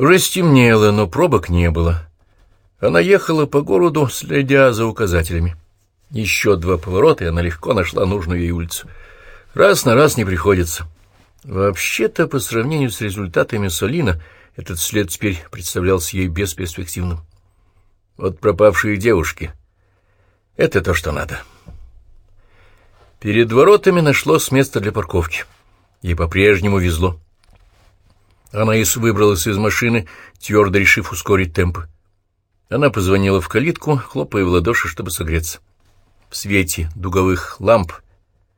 Уже стемнело, но пробок не было. Она ехала по городу, следя за указателями. Еще два поворота, и она легко нашла нужную ей улицу. Раз на раз не приходится. Вообще-то, по сравнению с результатами Солина, этот след теперь представлялся ей бесперспективным. Вот пропавшие девушки. Это то, что надо. Перед воротами нашлось место для парковки. Ей по-прежнему везло. Анаис выбралась из машины, твердо решив ускорить темпы. Она позвонила в калитку, хлопая в ладоши, чтобы согреться. В свете дуговых ламп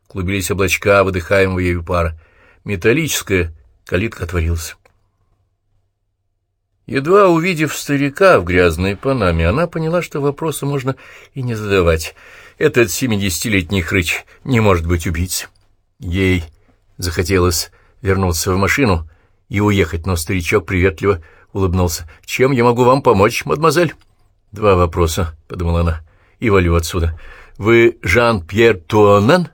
клубились облачка выдыхаемого ею пара. Металлическая калитка отворилась. Едва увидев старика в грязной панаме, она поняла, что вопросы можно и не задавать. Этот семидесятилетний хрыч не может быть убийцей. Ей захотелось вернуться в машину и уехать, но старичок приветливо улыбнулся. «Чем я могу вам помочь, мадемуазель?» «Два вопроса», — подумала она, — «и валю отсюда. Вы Жан-Пьер Туанен?»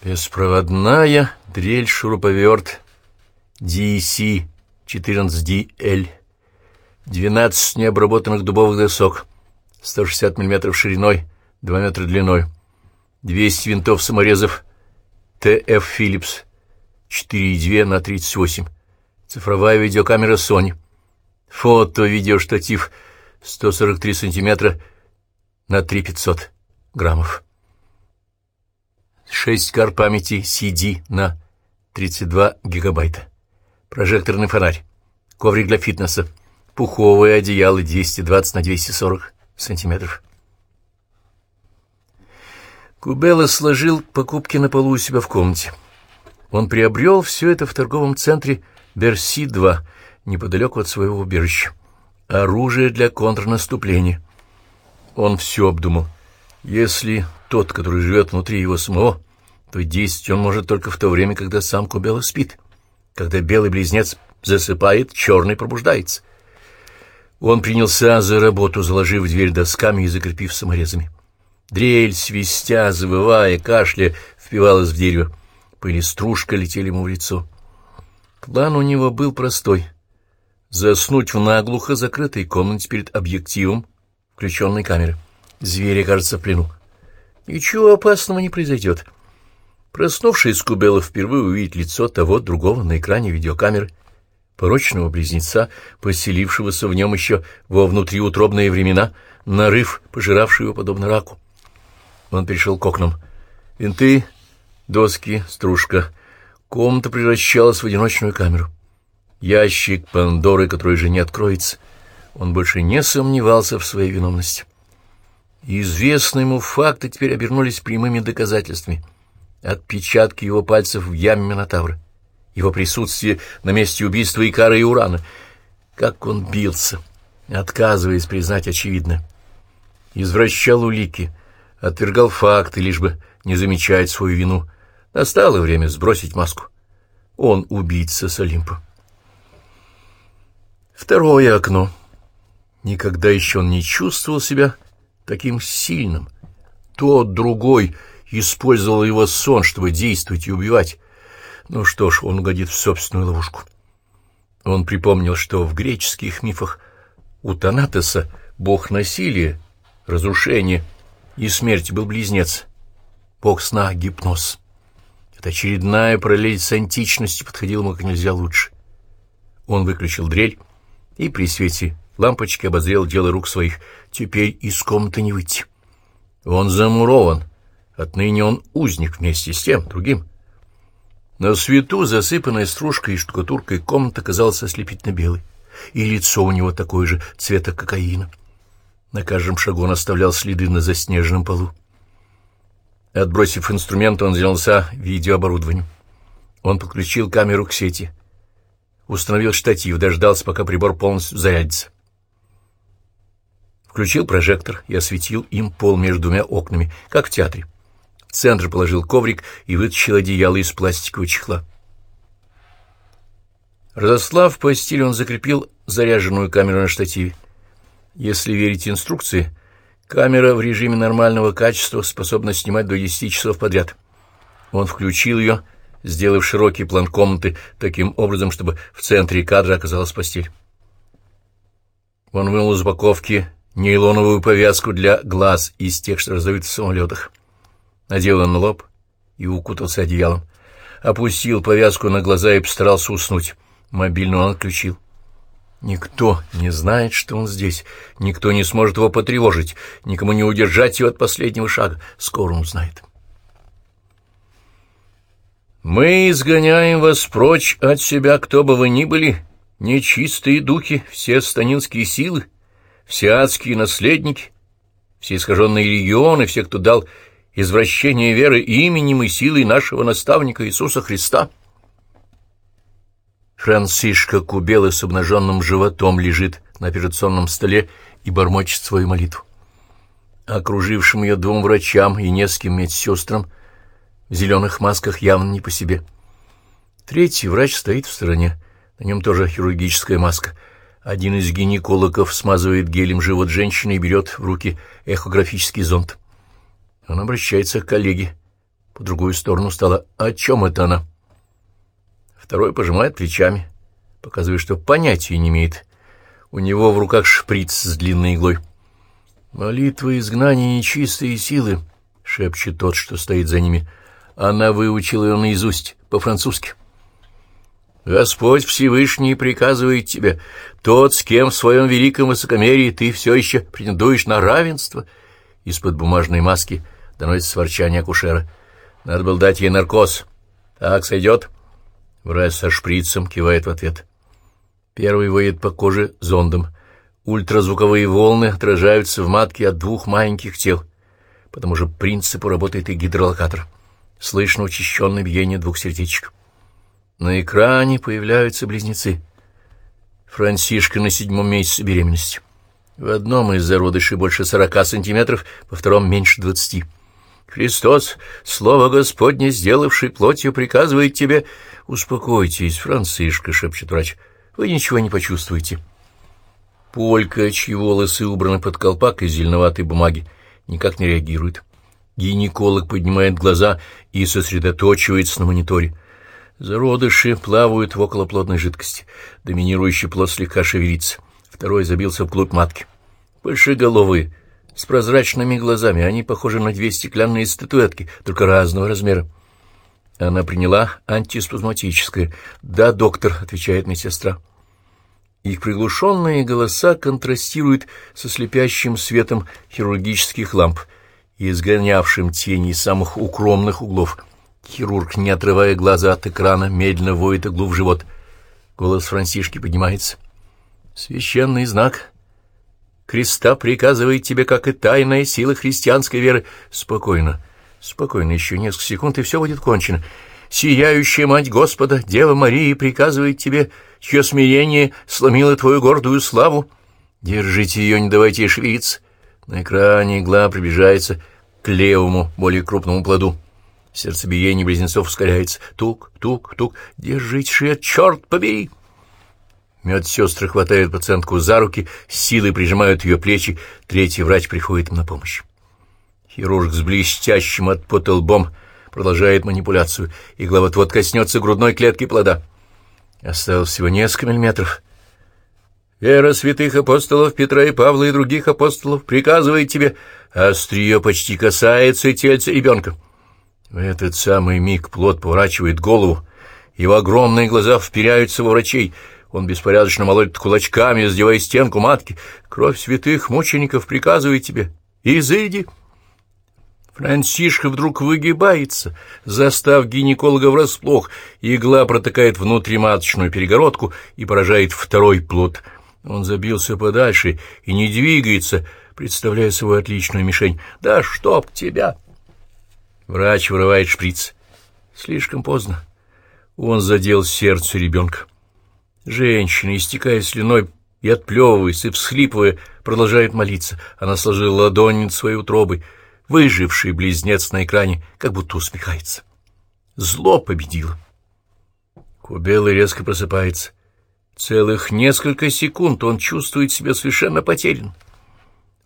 Беспроводная дрель-шуруповерт DC 14DL. 12 необработанных дубовых досок, 160 мм шириной, 2 метра длиной, 200 винтов-саморезов TF Philips 4,2 на 38, цифровая видеокамера Sony, фото-видеоштатив 143 сантиметра на 3500 граммов, 6 кар памяти CD на 32 гигабайта. Прожекторный фонарь, коврик для фитнеса, пуховое одеяло 220 на 240 сантиметров. Кубелла сложил покупки на полу у себя в комнате. Он приобрел все это в торговом центре Берси-2, неподалеку от своего убежища. Оружие для контрнаступления. Он все обдумал. Если тот, который живет внутри его самого, то действовать он может только в то время, когда сам Кубелла спит. Когда белый близнец засыпает, черный пробуждается. Он принялся за работу, заложив дверь досками и закрепив саморезами. Дрель, свистя, завывая, кашля, впивалась в дерево. Пыль стружка летели ему в лицо. План у него был простой — заснуть в наглухо закрытой комнате перед объективом включенной камеры. Зверь кажется в плену. Ничего опасного не произойдет. — Проснувшись, Кубела впервые увидит лицо того другого на экране видеокамеры, порочного близнеца, поселившегося в нем еще во внутриутробные времена, нарыв, пожиравший его подобно раку. Он перешел к окнам. Винты, доски, стружка. Комната превращалась в одиночную камеру. Ящик Пандоры, который же не откроется. Он больше не сомневался в своей виновности. Известные ему факты теперь обернулись прямыми доказательствами — отпечатки его пальцев в яме Минотавра, его присутствие на месте убийства Икара и Урана. Как он бился, отказываясь признать очевидное. Извращал улики, отвергал факты, лишь бы не замечать свою вину. Настало время сбросить маску. Он убийца с Олимпа. Второе окно. Никогда еще он не чувствовал себя таким сильным. Тот другой — использовал его сон, чтобы действовать и убивать. Ну что ж, он угодит в собственную ловушку. Он припомнил, что в греческих мифах у Танатоса бог насилия, разрушения и смерти был близнец, бог сна — гипноз. Эта очередная параллель с античностью подходила ему как нельзя лучше. Он выключил дрель и при свете лампочки обозрел дело рук своих. Теперь из комнаты не выйти. Он замурован — Отныне он узник вместе с тем, другим. На свету, засыпанная стружкой и штукатуркой, комната казалась ослепительно белой, и лицо у него такое же цвета кокаина. На каждом шагу он оставлял следы на заснеженном полу. Отбросив инструмент, он занялся видеооборудованием. Он подключил камеру к сети, установил штатив, дождался, пока прибор полностью зарядится. Включил прожектор и осветил им пол между двумя окнами, как в театре. В центр положил коврик и вытащил одеяло из пластикового чехла. Разослав постель, он закрепил заряженную камеру на штативе. Если верить инструкции, камера в режиме нормального качества способна снимать до 10 часов подряд. Он включил ее сделав широкий план комнаты таким образом, чтобы в центре кадра оказалась постель. Он вынул из упаковки нейлоновую повязку для глаз из тех, что раздают в самолетах. Надел он на лоб и укутался одеялом. Опустил повязку на глаза и постарался уснуть. Мобильный он отключил. Никто не знает, что он здесь. Никто не сможет его потревожить. Никому не удержать его от последнего шага. Скоро он узнает. «Мы изгоняем вас прочь от себя, кто бы вы ни были, нечистые духи, все станинские силы, все адские наследники, все искаженные регионы, все, кто дал извращение веры именем и силой нашего наставника Иисуса Христа». Францишка Кубела с обнаженным животом лежит на операционном столе и бормочет свою молитву. Окружившим ее двум врачам и нескольким медсестрам в зеленых масках явно не по себе. Третий врач стоит в стороне, на нем тоже хирургическая маска. Один из гинекологов смазывает гелем живот женщины и берет в руки эхографический зонд. Он обращается к коллеге. По другую сторону стала «О чем это она?» Второй пожимает плечами, показывая, что понятия не имеет. У него в руках шприц с длинной иглой. «Молитва изгнания нечистые силы», — шепчет тот, что стоит за ними. Она выучила ее наизусть, по-французски. «Господь Всевышний приказывает тебе, тот, с кем в своем великом высокомерии ты все еще претендуешь на равенство». Из-под бумажной маски доносится ворчание акушера. «Надо было дать ей наркоз. Так сойдет?» Врач со шприцем кивает в ответ. Первый воет по коже зондом. Ультразвуковые волны отражаются в матке от двух маленьких тел. По тому же принципу работает и гидролокатор. Слышно учащенное биение двух сердечек. На экране появляются близнецы. Франсишка на седьмом месяце беременности. В одном из зародышей больше сорока сантиметров, во втором меньше двадцати. Христос, Слово Господне, сделавший плотью, приказывает тебе... Успокойтесь, Францишка, — шепчет врач, — вы ничего не почувствуете. Полька, чьи волосы убраны под колпак из зеленоватой бумаги, никак не реагирует. Гинеколог поднимает глаза и сосредоточивается на мониторе. Зародыши плавают в околоплодной жидкости. Доминирующий плод слегка шевелится. Второй забился вглубь матки. Большеголовые, с прозрачными глазами. Они похожи на две стеклянные статуэтки, только разного размера. Она приняла антиспазматическое. «Да, доктор», — отвечает медсестра. Их приглушенные голоса контрастируют со слепящим светом хирургических ламп изгонявшим тени из самых укромных углов. Хирург, не отрывая глаза от экрана, медленно воет иглу в живот. Голос Франсишки поднимается. «Священный знак Креста приказывает тебе, как и тайная сила христианской веры. Спокойно, спокойно, еще несколько секунд, и все будет кончено. Сияющая Мать Господа, Дева Мария, приказывает тебе, чье смирение сломило твою гордую славу. Держите ее, не давайте ей шевелиться. На экране игла приближается к левому, более крупному плоду. Сердцебиение близнецов ускоряется. Тук, тук, тук. Держите шею, черт побери! Медсестры хватают пациентку за руки, силой прижимают ее плечи, третий врач приходит им на помощь. Хирург с блестящим от пота лбом продолжает манипуляцию, игла вот-вот коснется грудной клетки плода. Осталось всего несколько миллиметров. Вера святых апостолов Петра и Павла и других апостолов приказывает тебе, острие почти касается тельца ребенка. В этот самый миг плод поворачивает голову, его огромные глаза вперяются во врачей — он беспорядочно молотит кулачками, сдевая стенку матки. Кровь святых мучеников приказывает тебе. Изыди. Франсишка вдруг выгибается, застав гинеколога врасплох. Игла протыкает внутриматочную перегородку и поражает второй плод. Он забился подальше и не двигается, представляя свою отличную мишень. «Да чтоб тебя!» Врач вырывает шприц. Слишком поздно. Он задел сердце ребенка. Женщина, истекая слюной и отплевываясь, и всхлипывая, продолжает молиться. Она сложила ладонь над своей утробой. Выживший близнец на экране как будто усмехается. Зло победило. Кубелый резко просыпается. Целых несколько секунд он чувствует себя совершенно потерян.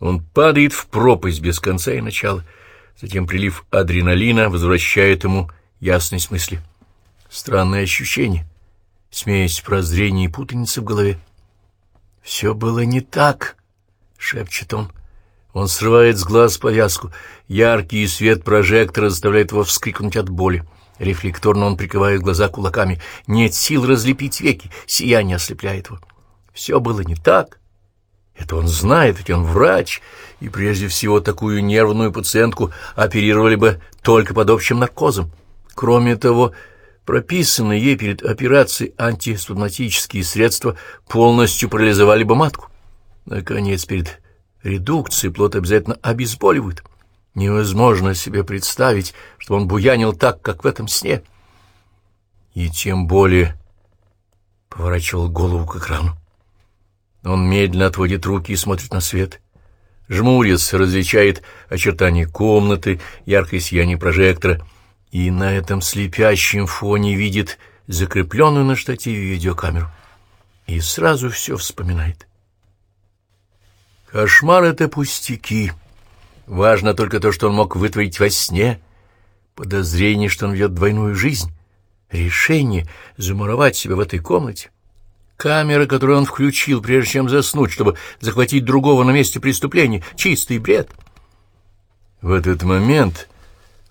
Он падает в пропасть без конца и начала. Затем прилив адреналина возвращает ему ясность мысли. Странное ощущение, смесь прозрения и путаницы в голове. «Все было не так», — шепчет он. Он срывает с глаз повязку. Яркий свет прожектора заставляет его вскрикнуть от боли. Рефлекторно он прикрывает глаза кулаками. Нет сил разлепить веки, сияние ослепляет его. Все было не так. Это он знает, ведь он врач, и прежде всего такую нервную пациентку оперировали бы только под общим наркозом. Кроме того, прописанные ей перед операцией антиспазматические средства полностью парализовали бы матку. Наконец, перед редукцией плод обязательно обезболивают. Невозможно себе представить, что он буянил так, как в этом сне. И тем более поворачивал голову к экрану. Он медленно отводит руки и смотрит на свет. Жмурится, различает очертания комнаты, яркое сияние прожектора — и на этом слепящем фоне видит закрепленную на штативе видеокамеру. И сразу все вспоминает. Кошмар — это пустяки. Важно только то, что он мог вытворить во сне. Подозрение, что он ведет двойную жизнь. Решение замуровать себя в этой комнате. Камера, которую он включил, прежде чем заснуть, чтобы захватить другого на месте преступления. Чистый бред. В этот момент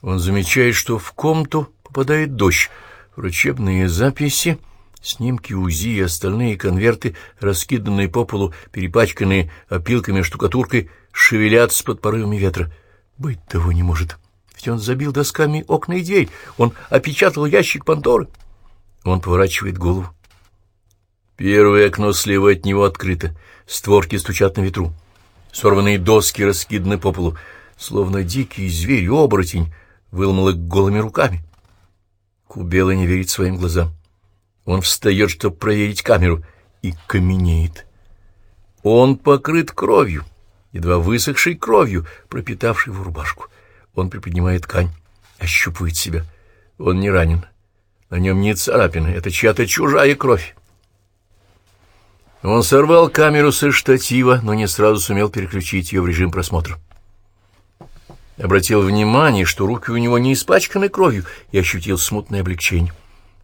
он замечает, что в комнату попадает дождь. Врачебные записи, снимки УЗИ и остальные конверты, раскиданные по полу, перепачканные опилками штукатуркой, шевелятся под порывами ветра. Быть того не может. Ведь он забил досками окна и дверь. Он опечатал ящик Пандоры. Он поворачивает голову. Первое окно слева от него открыто. Створки стучат на ветру. Сорванные доски раскиданы по полу. Словно дикий зверь-оборотень выломал их голыми руками. Кубела не верит своим глазам. Он встает, чтобы проверить камеру, и каменеет. Он покрыт кровью, едва высохшей кровью, пропитавшей его рубашку. Он приподнимает ткань, ощупывает себя. Он не ранен. На нем не царапины, это чья-то чужая кровь. Он сорвал камеру со штатива, но не сразу сумел переключить ее в режим просмотра обратил внимание, что руки у него не испачканы кровью, и ощутил смутное облегчение.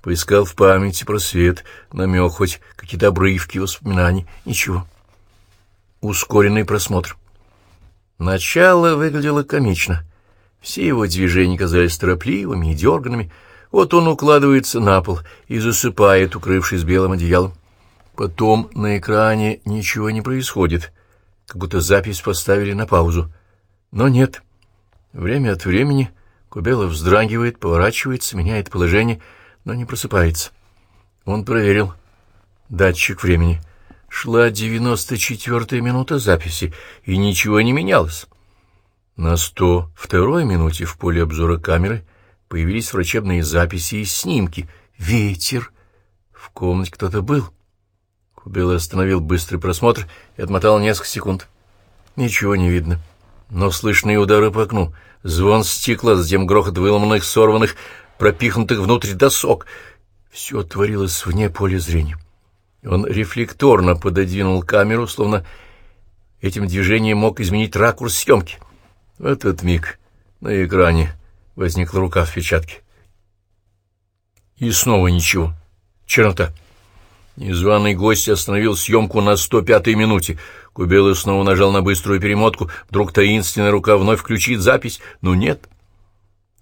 Поискал в памяти просвет, намек хоть какие-то обрывки воспоминаний. Ничего. Ускоренный просмотр. Начало выглядело комично. Все его движения казались торопливыми и дерганными. Вот он укладывается на пол и засыпает, укрывшись белым одеялом. Потом на экране ничего не происходит, как будто запись поставили на паузу. Но нет. Время от времени Кубела вздрагивает, поворачивается, меняет положение, но не просыпается. Он проверил датчик времени. Шла девяносто четвертая минута записи, и ничего не менялось. На сто второй минуте в поле обзора камеры появились врачебные записи и снимки. Ветер! В комнате кто-то был. Кубела остановил быстрый просмотр и отмотал несколько секунд. Ничего не видно но слышные удары по окну, звон стекла, затем грохот выломанных, сорванных, пропихнутых внутрь досок. Все творилось вне поля зрения. Он рефлекторно пододвинул камеру, словно этим движением мог изменить ракурс съемки. В этот миг на экране возникла рука в печатке. И снова ничего. Чернота. Незваный гость остановил съемку на 105-й минуте. Кубелый снова нажал на быструю перемотку. Вдруг таинственная рука вновь включит запись, но нет.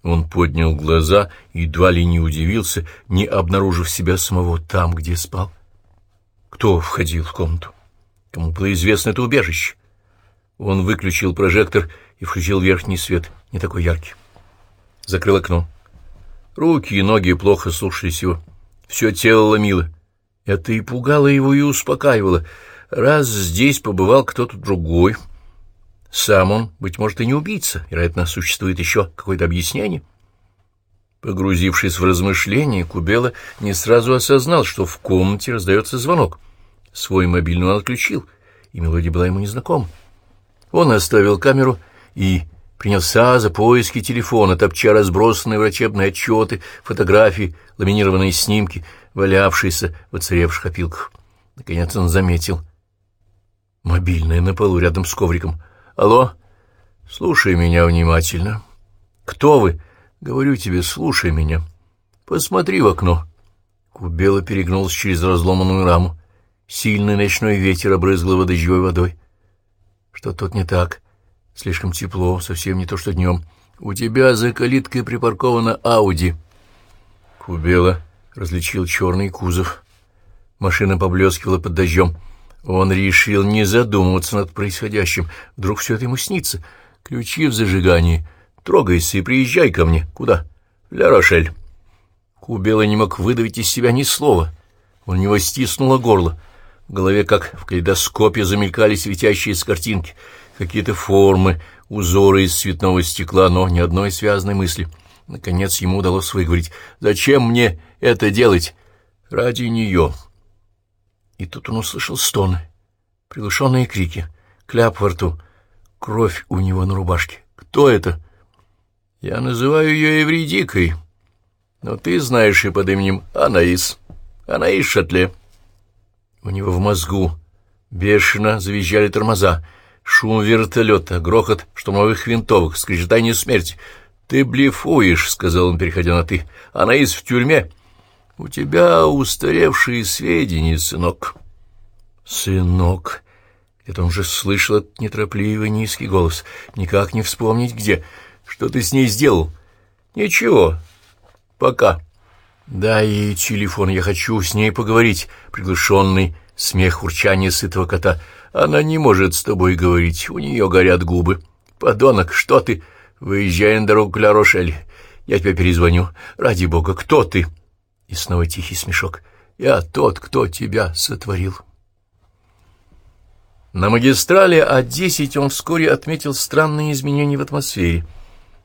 Он поднял глаза и едва ли не удивился, не обнаружив себя самого там, где спал. Кто входил в комнату? Кому было известно это убежище? Он выключил прожектор и включил верхний свет, не такой яркий. Закрыл окно. Руки и ноги плохо слушались его. Все тело ломило. Это и пугало его, и успокаивало. Раз здесь побывал кто-то другой, сам он, быть может, и не убийца, вероятно, существует еще какое-то объяснение. Погрузившись в размышления, Кубела не сразу осознал, что в комнате раздается звонок. Свой мобильный он отключил, и мелодия была ему незнакома. Он оставил камеру и принялся за поиски телефона, топча разбросанные врачебные отчеты, фотографии, ламинированные снимки — валявшийся в оцаревших опилках. Наконец он заметил. Мобильная на полу рядом с ковриком. «Алло? Слушай меня внимательно. Кто вы? Говорю тебе, слушай меня. Посмотри в окно. Кубела перегнулся через разломанную раму. Сильный ночной ветер обрызгал дождевой водой. Что тут не так? Слишком тепло, совсем не то, что днем. У тебя за калиткой припаркована Ауди. Кубела различил черный кузов. Машина поблескивала под дождем. Он решил не задумываться над происходящим. Вдруг все это ему снится. Ключи в зажигании. Трогайся и приезжай ко мне. Куда? Ля Рошель. Кубела не мог выдавить из себя ни слова. У него стиснуло горло. В голове, как в калейдоскопе, замелькали светящиеся картинки. Какие-то формы, узоры из цветного стекла, но ни одной связанной мысли. Наконец ему удалось выговорить. «Зачем мне это делать?» «Ради нее». И тут он услышал стоны, приглушенные крики, кляп во рту, кровь у него на рубашке. «Кто это?» «Я называю ее Эвредикой, но ты знаешь ее под именем Анаис. Анаис Шатле». У него в мозгу бешено завизжали тормоза, шум вертолета, грохот штурмовых винтовок, скрежетание смерти. «Ты блефуешь», — сказал он, переходя на «ты». «Анаис в тюрьме». «У тебя устаревшие сведения, сынок». «Сынок». Это он же слышал этот неторопливый низкий голос. Никак не вспомнить, где. Что ты с ней сделал? Ничего. Пока. Дай ей телефон, я хочу с ней поговорить. Приглушенный смех урчания сытого кота. Она не может с тобой говорить, у нее горят губы. Подонок, что ты? Выезжай на дорогу к Ля-Рошель. Я тебе перезвоню. Ради бога, кто ты? И снова тихий смешок. «Я тот, кто тебя сотворил». На магистрали А-10 он вскоре отметил странные изменения в атмосфере.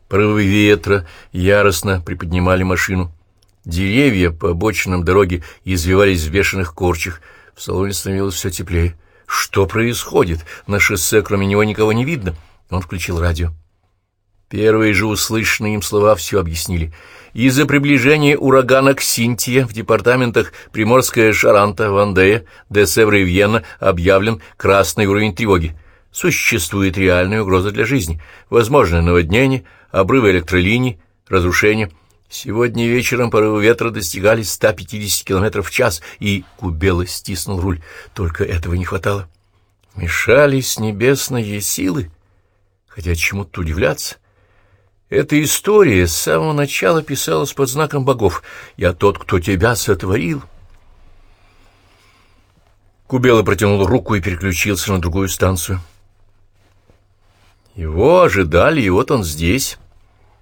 Порывы ветра яростно приподнимали машину. Деревья по обочинам дороги извивались в бешеных корчах. В салоне становилось все теплее. Что происходит? На шоссе кроме него никого не видно. Он включил радио. Первые же услышанные им слова все объяснили. Из-за приближения урагана Ксинтия в департаментах Приморская Шаранта, Вандея, Десевра и Вьена объявлен красный уровень тревоги. Существует реальная угроза для жизни. Возможно наводнение, обрывы электролиний, разрушения. Сегодня вечером порывы ветра достигали 150 км в час, и Кубела стиснул руль. Только этого не хватало. Мешались небесные силы. Хотя чему-то удивляться. Эта история с самого начала писалась под знаком богов. «Я тот, кто тебя сотворил». Кубела протянул руку и переключился на другую станцию. Его ожидали, и вот он здесь.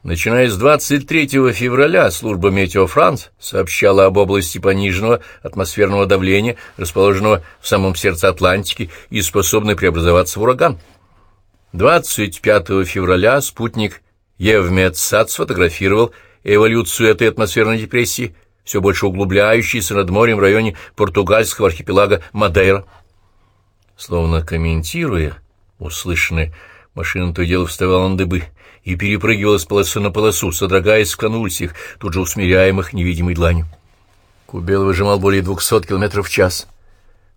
Начиная с 23 февраля служба «Метео Франс» сообщала об области пониженного атмосферного давления, расположенного в самом сердце Атлантики и способной преобразоваться в ураган. 25 февраля спутник Евмедсад сфотографировал эволюцию этой атмосферной депрессии, все больше углубляющейся над морем в районе португальского архипелага Мадейра. Словно комментируя услышанное, машина то и дело вставала на дыбы и перепрыгивала с полосы на полосу, содрогаясь в конвульсиях, тут же усмиряемых невидимой дланью. Кубел выжимал более двухсот километров в час.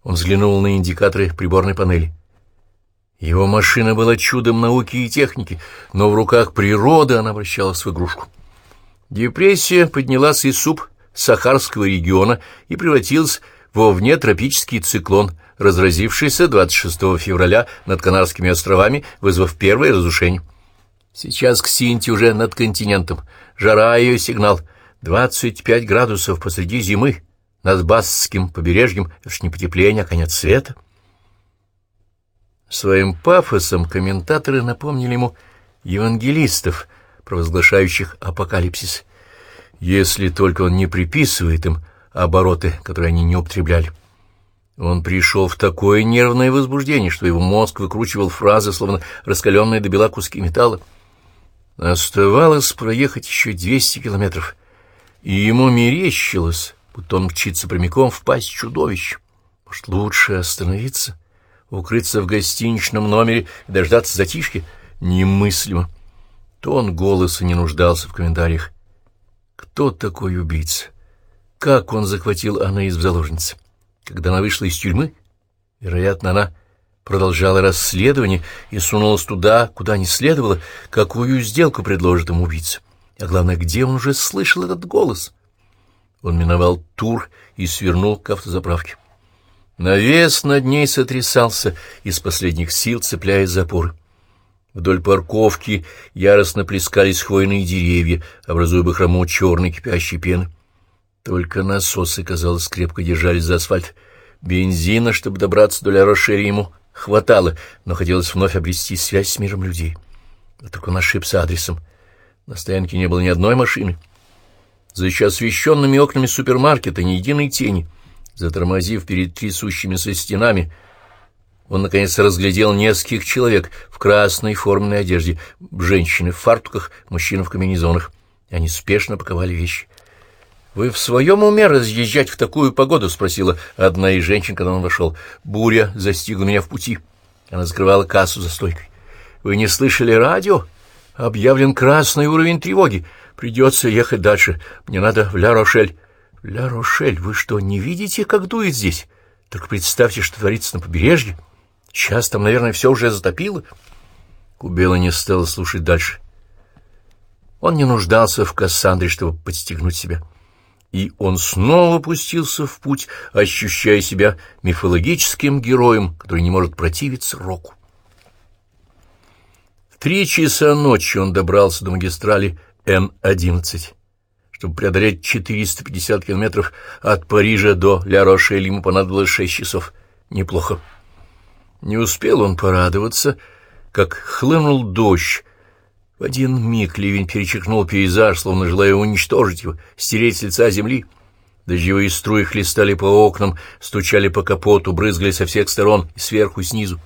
Он взглянул на индикаторы приборной панели. Его машина была чудом науки и техники, но в руках природы она обращалась в игрушку. Депрессия поднялась из суб-сахарского региона и превратилась во внетропический циклон, разразившийся 26 февраля над Канарскими островами, вызвав первое разрушение. Сейчас Ксинти уже над континентом. Жара ее сигнал. 25 градусов посреди зимы. Над Басским побережьем. Это ж не потепление, а конец света. Своим пафосом комментаторы напомнили ему евангелистов, провозглашающих апокалипсис, если только он не приписывает им обороты, которые они не употребляли. Он пришел в такое нервное возбуждение, что его мозг выкручивал фразы, словно раскаленные до бела куски металла. Оставалось проехать еще двести километров, и ему мерещилось, будто он мчится прямиком в пасть чудовищ. Может, лучше остановиться? — укрыться в гостиничном номере и дождаться затишки? Немыслимо. Тон голоса не нуждался в комментариях. Кто такой убийца? Как он захватил Анаис в заложнице? Когда она вышла из тюрьмы? Вероятно, она продолжала расследование и сунулась туда, куда не следовало, какую сделку предложит ему убийца. А главное, где он уже слышал этот голос? Он миновал тур и свернул к автозаправке. Навес над ней сотрясался из последних сил, цепляя запоры. Вдоль парковки яростно плескались хвойные деревья, образуя бахрому черной кипящей пены. Только насосы, казалось, крепко держались за асфальт. Бензина, чтобы добраться до Ля-Рошеля, ему хватало, но хотелось вновь обрести связь с миром людей. А только он ошибся адресом. На стоянке не было ни одной машины. За еще освещенными окнами супермаркета ни единой тени. Затормозив перед трясущимися стенами, он, наконец, разглядел нескольких человек в красной форменной одежде, женщины в фартуках, мужчины в комбинезонах. Они спешно паковали вещи. «Вы в своем уме разъезжать в такую погоду?» — спросила одна из женщин, когда он вошел. «Буря застигла меня в пути». Она закрывала кассу за стойкой. «Вы не слышали радио? Объявлен красный уровень тревоги. Придется ехать дальше. Мне надо в Ля-Рошель». «Ля-Рошель, вы что, не видите, как дует здесь? Только представьте, что творится на побережье. Сейчас там, наверное, все уже затопило». Кубела не стала слушать дальше. Он не нуждался в Кассандре, чтобы подстегнуть себя и он снова пустился в путь, ощущая себя мифологическим героем, который не может противиться року. В три часа ночи он добрался до магистрали Н-11. Чтобы преодолеть 450 километров от Парижа до Ля-Рошель, ему понадобилось шесть часов. Неплохо. Не успел он порадоваться, как хлынул дождь, в один миг ливень перечеркнул пейзаж, словно желая уничтожить его, стереть с лица земли. Дождевые струи хлестали по окнам, стучали по капоту, брызгали со всех сторон, сверху, снизу.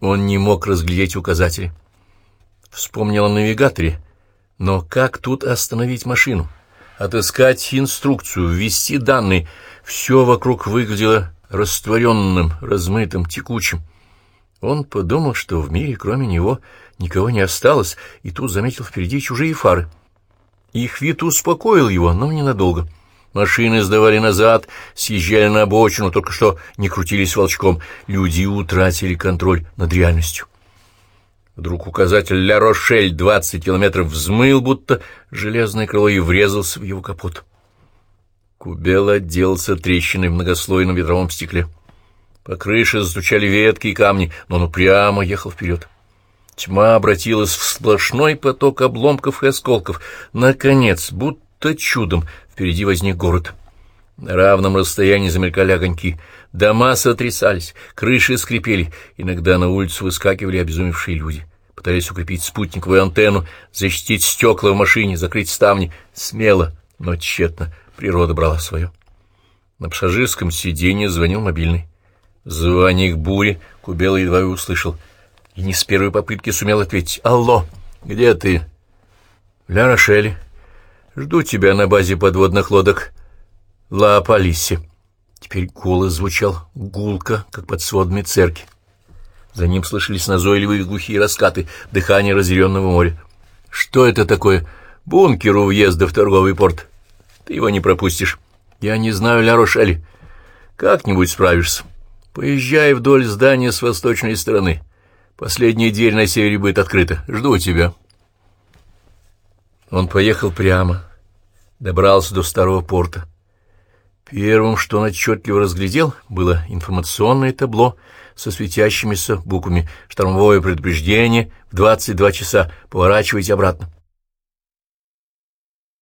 Он не мог разглядеть указатели. Вспомнил о навигаторе. Но как тут остановить машину? Отыскать инструкцию, ввести данные. Все вокруг выглядело растворенным, размытым, текучим. Он подумал, что в мире, кроме него, никого не осталось, и тут заметил впереди чужие фары. Их вид успокоил его, но ненадолго. Машины сдавали назад, съезжали на обочину, только что не крутились волчком. Люди утратили контроль над реальностью. Вдруг указатель «Ля Рошель» двадцать километров взмыл, будто железное крыло и врезался в его капот. Кубел отделался трещиной в многослойном ветровом стекле. По крыше застучали ветки и камни, но он упрямо ехал вперед. Тьма обратилась в сплошной поток обломков и осколков. Наконец, будто чудом, впереди возник город. На равном расстоянии замелькали огоньки. Дома сотрясались, крыши скрипели. Иногда на улицу выскакивали обезумевшие люди. Пытались укрепить спутниковую антенну, защитить стекла в машине, закрыть ставни. Смело, но тщетно. Природа брала свое. На пассажирском сиденье звонил мобильный. Звоник бури Кубела едва и услышал. И не с первой попытки сумел ответить. «Алло, где ты?» «Ля Рошель. Жду тебя на базе подводных лодок. Ла Полисе». Теперь голос звучал гулко, как под сводами церкви. За ним слышались назойливые глухие раскаты, дыхание разъяренного моря. «Что это такое? Бункер у въезда в торговый порт. Ты его не пропустишь. Я не знаю Ля Рошель. Как-нибудь справишься». Поезжай вдоль здания с восточной стороны. Последняя дверь на севере будет открыта. Жду тебя. Он поехал прямо, добрался до старого порта. Первым, что он отчетливо разглядел, было информационное табло со светящимися буквами «Штормовое предупреждение в 22 часа. Поворачивайте обратно».